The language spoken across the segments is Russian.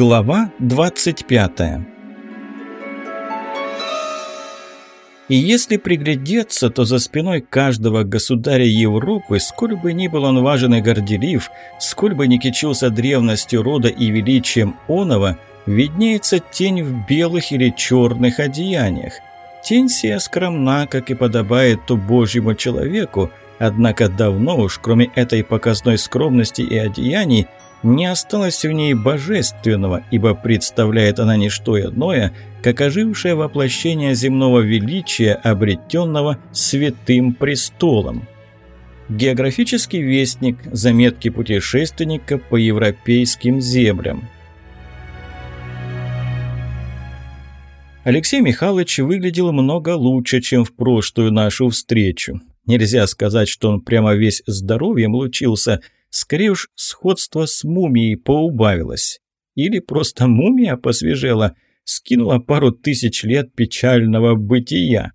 Глава 25 И если приглядеться, то за спиной каждого государя Европы, сколь бы ни был он важен и горделив, сколь бы ни кичился древностью рода и величием оного, виднеется тень в белых или черных одеяниях. Тень сия скромна, как и подобает то божьему человеку, однако давно уж, кроме этой показной скромности и одеяний, не осталось в ней божественного, ибо представляет она не что иное, как ожившее воплощение земного величия, обретенного святым престолом. Географический вестник. Заметки путешественника по европейским землям. Алексей Михайлович выглядел много лучше, чем в прошлую нашу встречу. Нельзя сказать, что он прямо весь здоровьем лучился – Скорее уж, сходство с мумией поубавилось. Или просто мумия посвежела, скинула пару тысяч лет печального бытия.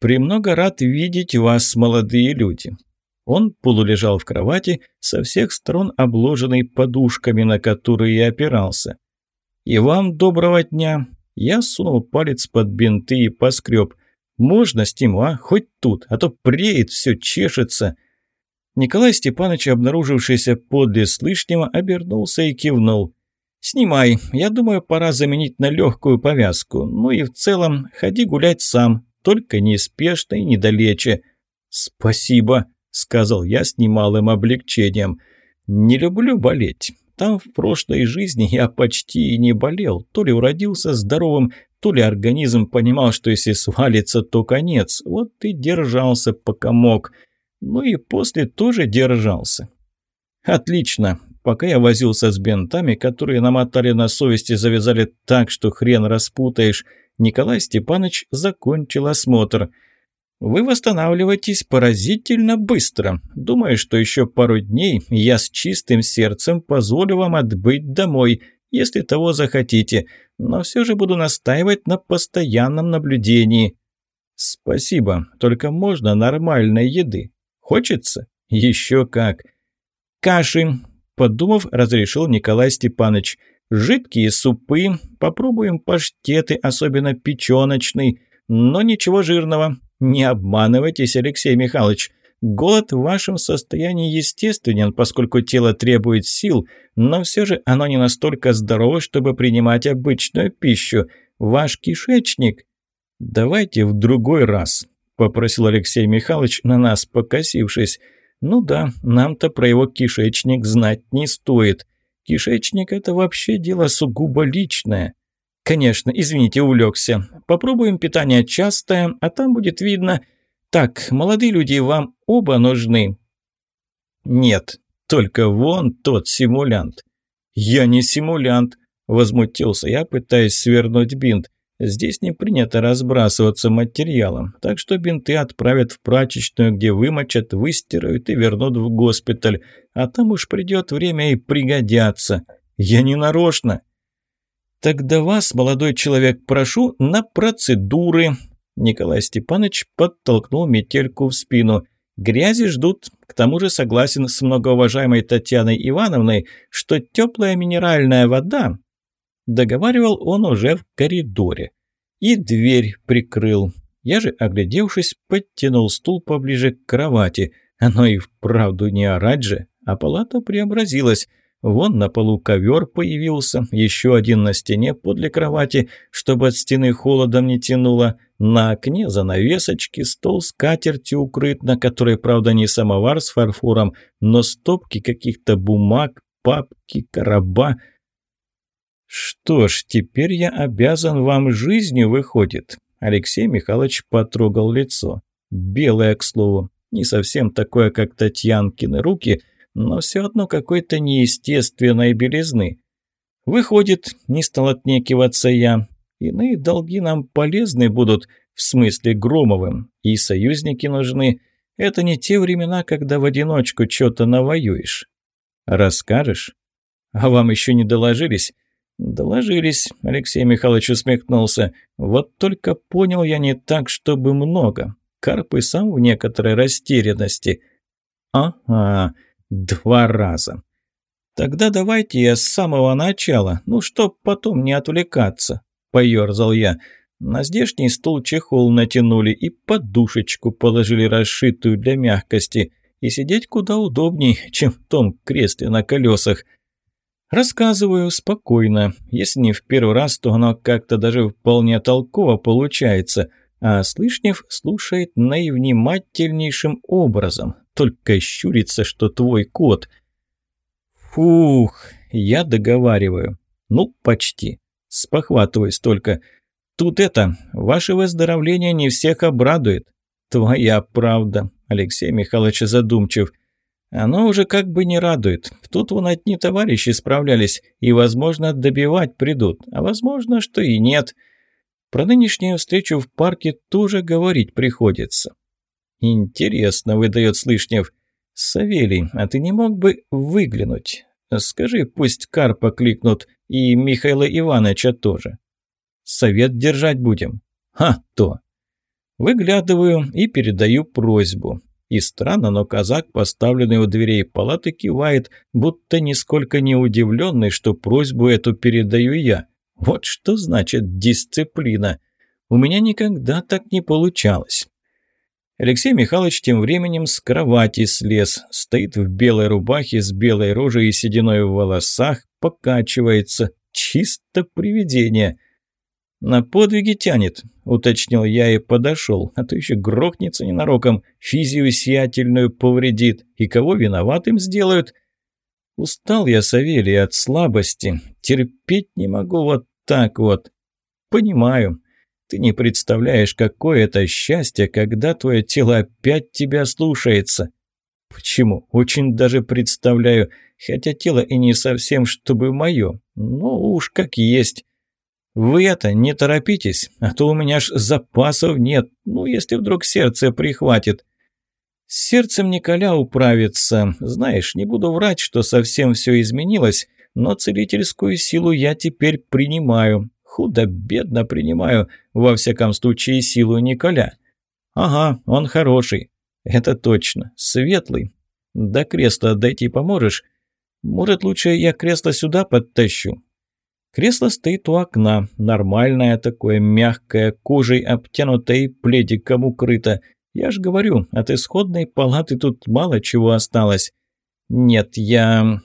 «Премного рад видеть вас, молодые люди». Он полулежал в кровати, со всех сторон обложенный подушками, на которые опирался. «И вам доброго дня!» Я сунул палец под бинты и поскреб. «Можно с ним, а? Хоть тут, а то преет, все чешется!» Николай Степанович, обнаружившийся подле слышнего, обернулся и кивнул. «Снимай. Я думаю, пора заменить на легкую повязку. Ну и в целом, ходи гулять сам, только неспешно и недалече». «Спасибо», — сказал я с немалым облегчением. «Не люблю болеть. Там в прошлой жизни я почти и не болел. То ли уродился здоровым, то ли организм понимал, что если свалится, то конец. Вот и держался, пока мог». Ну и после тоже держался. Отлично. Пока я возился с бинтами, которые намотали на совести, завязали так, что хрен распутаешь, Николай Степанович закончил осмотр. «Вы восстанавливаетесь поразительно быстро. Думаю, что еще пару дней я с чистым сердцем позволю вам отбыть домой, если того захотите, но все же буду настаивать на постоянном наблюдении». «Спасибо, только можно нормальной еды. Хочется? Еще как. Каши, подумав, разрешил Николай Степанович. Жидкие супы, попробуем паштеты, особенно печеночный, но ничего жирного. Не обманывайтесь, Алексей Михайлович. Голод в вашем состоянии естественен, поскольку тело требует сил, но все же оно не настолько здорово, чтобы принимать обычную пищу. Ваш кишечник... Давайте в другой раз попросил Алексей Михайлович, на нас покосившись. «Ну да, нам-то про его кишечник знать не стоит. Кишечник – это вообще дело сугубо личное». «Конечно, извините, увлекся. Попробуем питание частое, а там будет видно. Так, молодые люди, вам оба нужны?» «Нет, только вон тот симулянт». «Я не симулянт», – возмутился я, пытаясь свернуть бинт. Здесь не принято разбрасываться материалом, так что бинты отправят в прачечную, где вымочат, выстирают и вернут в госпиталь, а там уж придет время и пригодятся. Я не нарочно. Тогда вас, молодой человек, прошу на процедуры. Николай Степанович подтолкнул метельку в спину. Грязи ждут. К тому же согласен с многоуважаемой Татьяной Ивановной, что теплая минеральная вода Договаривал он уже в коридоре. И дверь прикрыл. Я же, оглядевшись, подтянул стул поближе к кровати. Оно и вправду не орать же, а палата преобразилась. Вон на полу ковер появился, еще один на стене подле кровати, чтобы от стены холодом не тянуло. На окне занавесочки, стол с катертью укрыт, на которой, правда, не самовар с фарфором, но стопки каких-то бумаг, папки, короба – «Что ж, теперь я обязан вам жизнью, выходит». Алексей Михайлович потрогал лицо. Белое, к слову. Не совсем такое, как Татьянкины руки, но все одно какой-то неестественной белизны. Выходит, не стал отнекиваться я. Иные долги нам полезны будут, в смысле Громовым, и союзники нужны. Это не те времена, когда в одиночку что-то навоюешь. Расскажешь? А вам еще не доложились? «Доложились», — Алексей Михайлович усмехнулся. «Вот только понял я не так, чтобы много. Карп и сам в некоторой растерянности». «Ага, два раза». Тогда давайте я с самого начала, ну, чтоб потом не отвлекаться, поерзал я. На здешний стул чехол натянули и подушечку положили расшитую для мягкости, и сидеть куда удобней, чем в том кресле на колесах. Рассказываю спокойно. Если не в первый раз, то оно как-то даже вполне толково получается, а Слышнев слушает наивнимательнейшим образом, только щурится, что твой кот. Фух, я договариваю. Ну, почти. Спохватываюсь только – Тут это, ваше выздоровление не всех обрадует. Твоя правда, Алексей Михайлович задумчив. Оно уже как бы не радует. Тут вон одни товарищи справлялись и, возможно, добивать придут, а возможно, что и нет. Про нынешнюю встречу в парке тоже говорить приходится. Интересно, выдает Слышнев. Савелий, а ты не мог бы выглянуть? Скажи, пусть Карпа кликнут и Михаила Ивановича тоже совет держать будем. Ха, то. Выглядываю и передаю просьбу. И странно, но казак, поставленный у дверей палаты, кивает, будто нисколько не удивленный, что просьбу эту передаю я. Вот что значит дисциплина. У меня никогда так не получалось. Алексей Михайлович тем временем с кровати слез, стоит в белой рубахе с белой рожей и сединой в волосах, покачивается. Чисто привидение. «На подвиги тянет», — уточнил я и подошел, а то еще грохнется ненароком, физию сиятельную повредит, и кого виноватым сделают. Устал я, Савелий, от слабости, терпеть не могу вот так вот. Понимаю, ты не представляешь, какое это счастье, когда твое тело опять тебя слушается. Почему? Очень даже представляю, хотя тело и не совсем чтобы мое, но уж как есть». «Вы это, не торопитесь, а то у меня ж запасов нет, ну, если вдруг сердце прихватит». С сердцем Николя управится. Знаешь, не буду врать, что совсем все изменилось, но целительскую силу я теперь принимаю. Худо-бедно принимаю, во всяком случае, силу Николя. Ага, он хороший. Это точно. Светлый. До кресла дойти поможешь? Может, лучше я кресло сюда подтащу? Кресло стоит у окна, нормальное такое, мягкое, кожей обтянутое и пледиком укрыто. Я ж говорю, от исходной палаты тут мало чего осталось. Нет, я...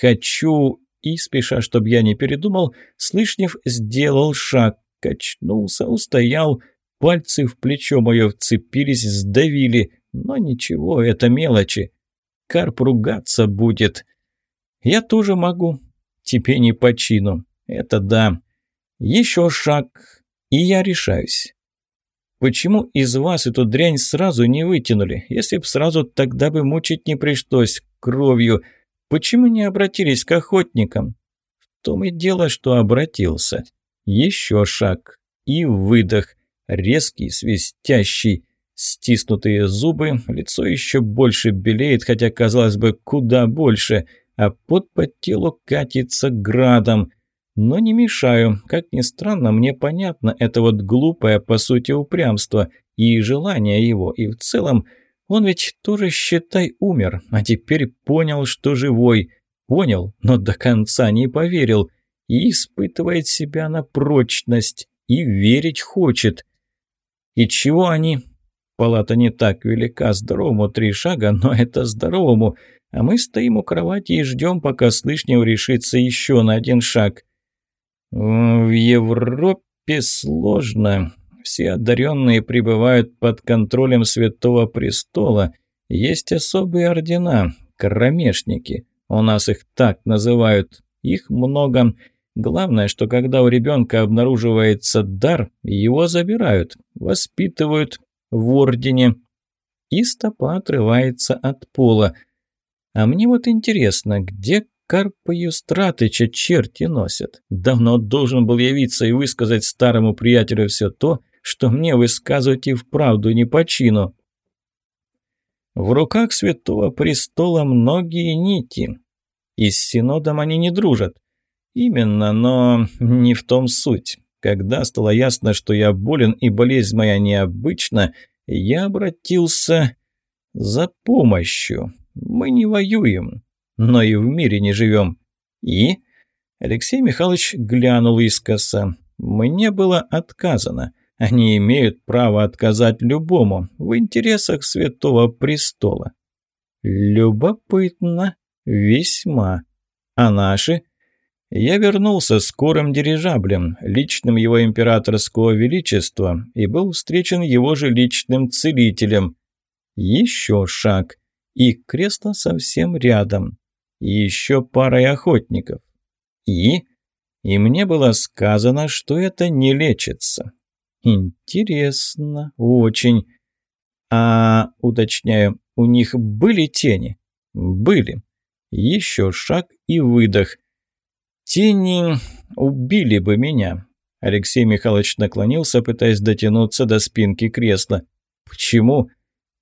хочу... И, спеша, чтобы я не передумал, Слышнев сделал шаг, качнулся, устоял, пальцы в плечо мое вцепились, сдавили. Но ничего, это мелочи. Карп ругаться будет. Я тоже могу, тебе не по чину. Это да. Еще шаг, и я решаюсь. Почему из вас эту дрянь сразу не вытянули? Если б сразу, тогда бы мучить не пришлось кровью. Почему не обратились к охотникам? В том и дело, что обратился. Еще шаг. И выдох. Резкий, свистящий. Стиснутые зубы, лицо еще больше белеет, хотя, казалось бы, куда больше – а пот по телу катится градом. Но не мешаю. Как ни странно, мне понятно это вот глупое, по сути, упрямство и желание его. И в целом, он ведь тоже, считай, умер, а теперь понял, что живой. Понял, но до конца не поверил. И испытывает себя на прочность. И верить хочет. И чего они? Палата не так велика, здоровому три шага, но это здоровому – а мы стоим у кровати и ждем, пока Слышнев решится еще на один шаг. В Европе сложно. Все одаренные пребывают под контролем Святого Престола. Есть особые ордена, кромешники. У нас их так называют. Их много. Главное, что когда у ребенка обнаруживается дар, его забирают, воспитывают в ордене. И стопа отрывается от пола – а мне вот интересно, где Карпа Юстратыча черти носят? Давно должен был явиться и высказать старому приятелю все то, что мне высказывать и вправду не по чину. В руках Святого Престола многие нити. И с Синодом они не дружат. Именно, но не в том суть. Когда стало ясно, что я болен и болезнь моя необычна, я обратился за помощью. Мы не воюем. Но и в мире не живем. И? Алексей Михайлович глянул искоса. Мне было отказано. Они имеют право отказать любому в интересах Святого Престола. Любопытно. Весьма. А наши? Я вернулся скорым дирижаблем, личным его императорского величества, и был встречен его же личным целителем. Еще шаг, и кресло совсем рядом. И еще парой охотников. И? И мне было сказано, что это не лечится. Интересно, очень. А, уточняю, у них были тени? Были. Еще шаг и выдох. Тени убили бы меня. Алексей Михайлович наклонился, пытаясь дотянуться до спинки кресла. Почему?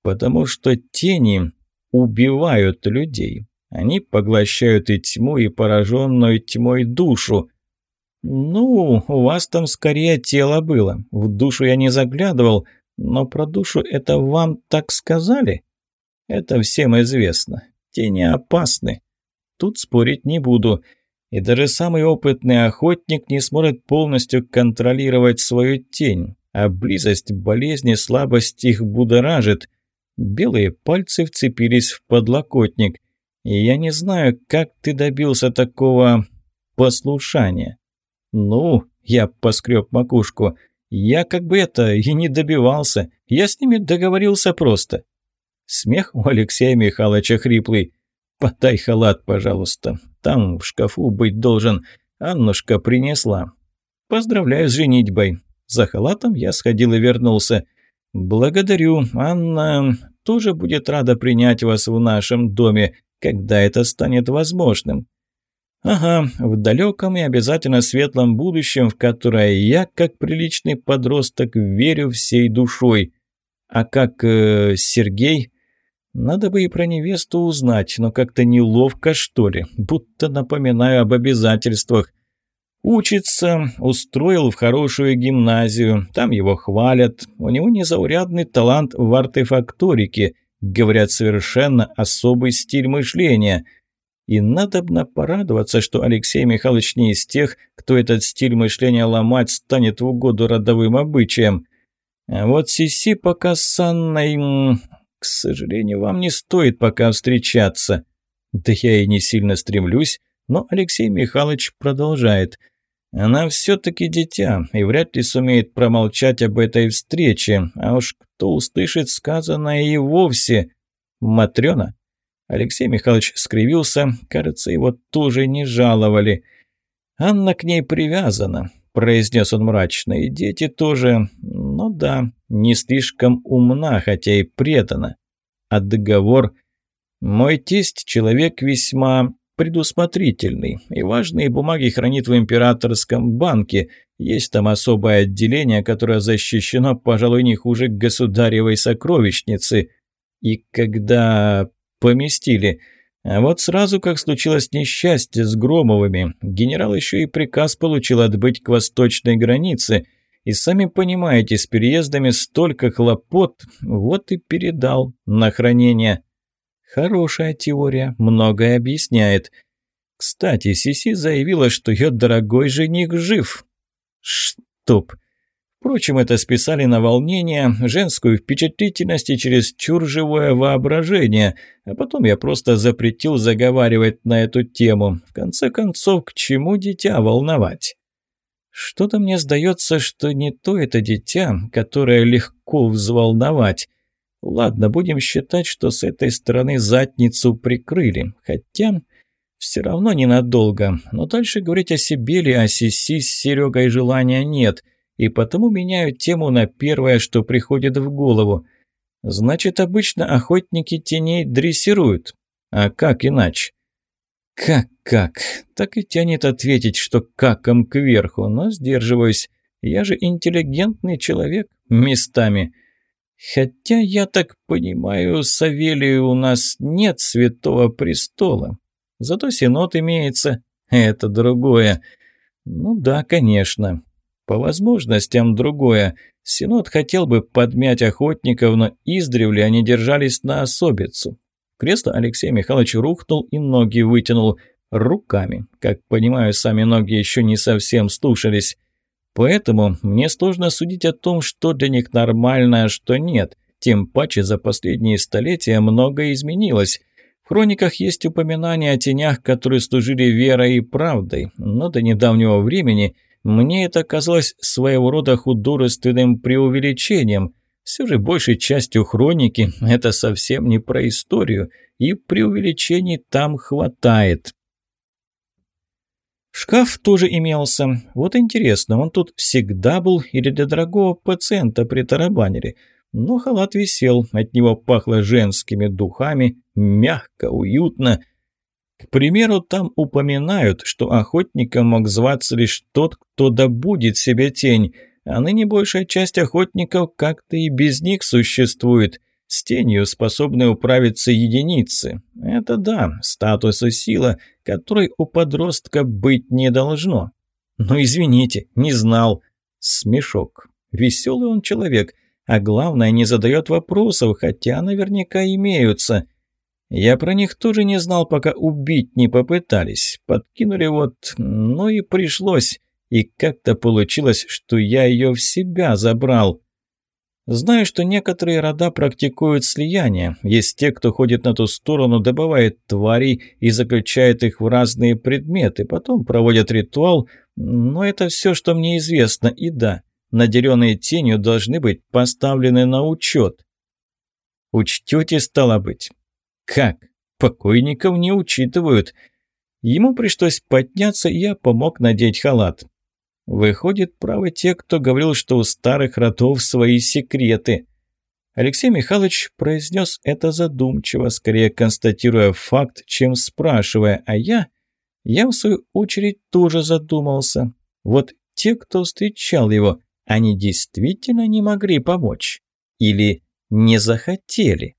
Потому что тени убивают людей. Они поглощают и тьму, и пораженную тьмой душу. Ну, у вас там скорее тело было. В душу я не заглядывал, но про душу это вам так сказали? Это всем известно. Тени опасны. Тут спорить не буду. И даже самый опытный охотник не сможет полностью контролировать свою тень, а близость болезни, слабость их будоражит. Белые пальцы вцепились в подлокотник. Я не знаю, как ты добился такого послушания. Ну, я поскреб макушку. Я как бы это и не добивался. Я с ними договорился просто. Смех у Алексея Михайловича хриплый. «Подай халат, пожалуйста. Там в шкафу быть должен. Аннушка принесла. Поздравляю с женитьбой. За халатом я сходил и вернулся. Благодарю. Анна тоже будет рада принять вас в нашем доме когда это станет возможным. Ага, в далеком и обязательно светлом будущем, в которое я, как приличный подросток, верю всей душой. А как э, Сергей? Надо бы и про невесту узнать, но как-то неловко, что ли, будто напоминаю об обязательствах. Учится, устроил в хорошую гимназию, там его хвалят, у него незаурядный талант в артефакторике – Говорят, совершенно особый стиль мышления. И надобно порадоваться, что Алексей Михайлович не из тех, кто этот стиль мышления ломать станет в угоду родовым обычаям. А вот Сиси пока с Анной... К сожалению, вам не стоит пока встречаться. Да я и не сильно стремлюсь, но Алексей Михайлович продолжает – она все-таки дитя и вряд ли сумеет промолчать об этой встрече, а уж кто услышит сказанное и вовсе. Матрена? Алексей Михайлович скривился, кажется, его тоже не жаловали. «Анна к ней привязана», – произнес он мрачно, – «и дети тоже, ну да, не слишком умна, хотя и предана. А договор? Мой тесть – человек весьма предусмотрительный и важные бумаги хранит в императорском банке. Есть там особое отделение, которое защищено, пожалуй, не хуже государевой сокровищницы. И когда поместили... А вот сразу, как случилось несчастье с Громовыми, генерал еще и приказ получил отбыть к восточной границе. И сами понимаете, с переездами столько хлопот, вот и передал на хранение. Хорошая теория, многое объясняет. Кстати, Сиси заявила, что ее дорогой жених жив. Штоп. Впрочем, это списали на волнение, женскую впечатлительность и чересчур живое воображение, а потом я просто запретил заговаривать на эту тему. В конце концов, к чему дитя волновать? Что-то мне сдается, что не то это дитя, которое легко взволновать. Ладно, будем считать, что с этой стороны задницу прикрыли. Хотя, все равно ненадолго. Но дальше говорить о себе или о Сиси с Серегой желания нет. И потому меняю тему на первое, что приходит в голову. Значит, обычно охотники теней дрессируют. А как иначе? Как-как? Так и тянет ответить, что каком кверху, но сдерживаюсь. Я же интеллигентный человек местами. Хотя, я так понимаю, Савелию у нас нет святого престола. Зато синод имеется. Это другое. Ну да, конечно. По возможностям другое. Синод хотел бы подмять охотников, но издревле они держались на особицу. Кресло Алексей Михайлович рухнул и ноги вытянул. Руками. Как понимаю, сами ноги еще не совсем слушались. Поэтому мне сложно судить о том, что для них нормально, а что нет. Тем паче за последние столетия многое изменилось. В хрониках есть упоминания о тенях, которые служили верой и правдой, но до недавнего времени мне это казалось своего рода художественным преувеличением. Все же большей частью хроники это совсем не про историю, и преувеличений там хватает. Шкаф тоже имелся. Вот интересно, он тут всегда был или для дорогого пациента притарабанили? Но халат висел, от него пахло женскими духами, мягко, уютно. К примеру, там упоминают, что охотником мог зваться лишь тот, кто добудет себе тень, а ныне большая часть охотников как-то и без них существует. С тенью способны управиться единицы. Это да, статус и сила, которой у подростка быть не должно. Но извините, не знал. Смешок. Веселый он человек, а главное, не задает вопросов, хотя наверняка имеются. Я про них тоже не знал, пока убить не попытались. Подкинули вот, ну и пришлось. И как-то получилось, что я ее в себя забрал. Знаю, что некоторые рода практикуют слияние. Есть те, кто ходит на ту сторону, добывает тварей и заключает их в разные предметы, потом проводят ритуал, но это все, что мне известно. И да, наделенные тенью должны быть поставлены на учет. Учтете, стало быть? Как? Покойников не учитывают. Ему пришлось подняться, и я помог надеть халат. Выходит, правы те, кто говорил, что у старых родов свои секреты. Алексей Михайлович произнес это задумчиво, скорее констатируя факт, чем спрашивая, а я... Я, в свою очередь, тоже задумался. Вот те, кто встречал его, они действительно не могли помочь? Или не захотели?